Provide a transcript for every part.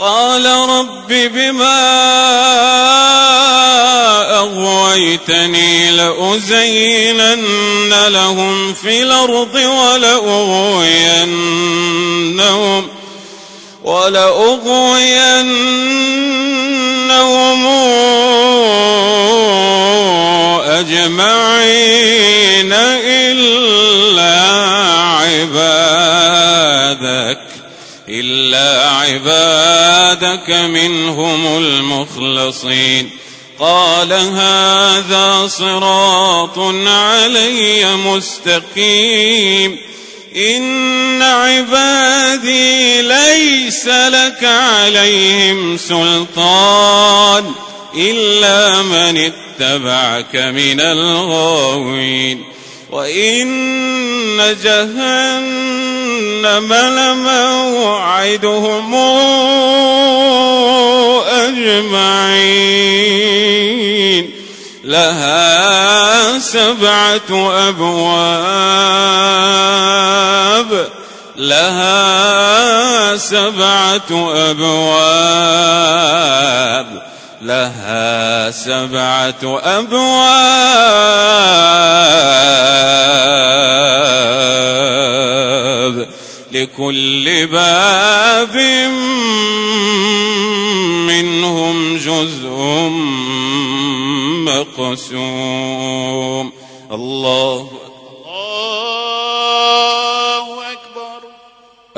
قال رب بما أغويتني لأزينن لهم في الأرض ولأغوينهم ولأغوينهم أجمعين إلا عبادك منهم المخلصين قال هذا صراط علي مستقيم إن عبادي ليس لك عليهم سلطان إلا من اتبعك من الغاوين وإن جهنم لموعدهم أجمعين. لها سبعة أبواب. لها سبعة أبواب. لها سبعة أبواب لكل باب منهم جزء مقسوم. الله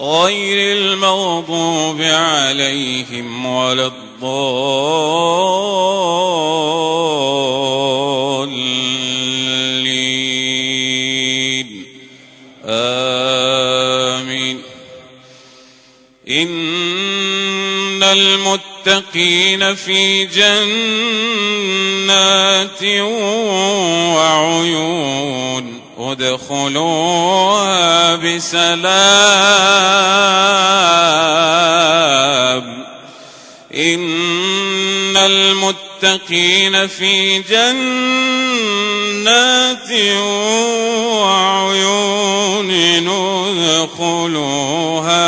غير المغضوب عليهم ولا الضالين. آمين. إن المتقين في جنات وعيون ادخلوها بسلام. إن المتقين في جنات وعيون ادخلوها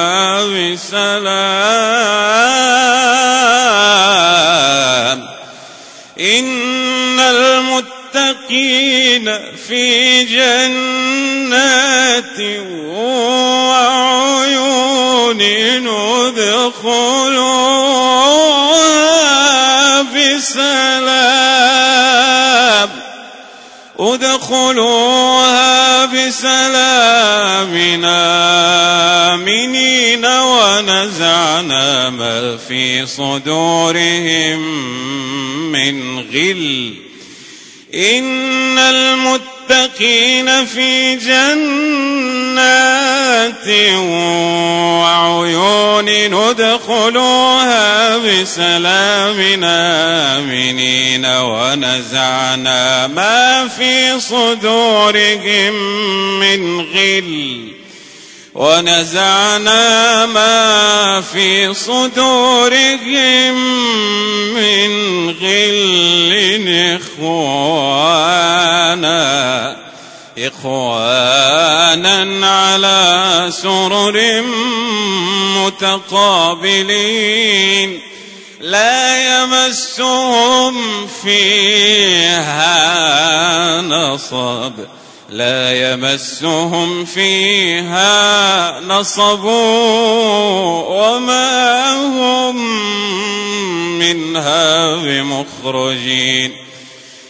وعيون ادخلوها بسلام ادخلوها بسلام آمنين ونزعنا ما في صدورهم من غل. إن المتقين في جنات وعيون ندخلوها بسلام آمنين ونزعنا ما في صدورهم من غل ونزعنا ما في صدورهم من غل إخوانا متقابلين لا يمسهم فيها نصب لا يمسهم فيها نصب وما هم منها بمخرجين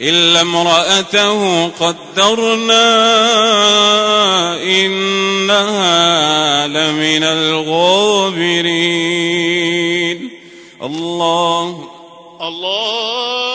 إلا امرأته قدرنا إنها لمن الغابرين. الله. الله.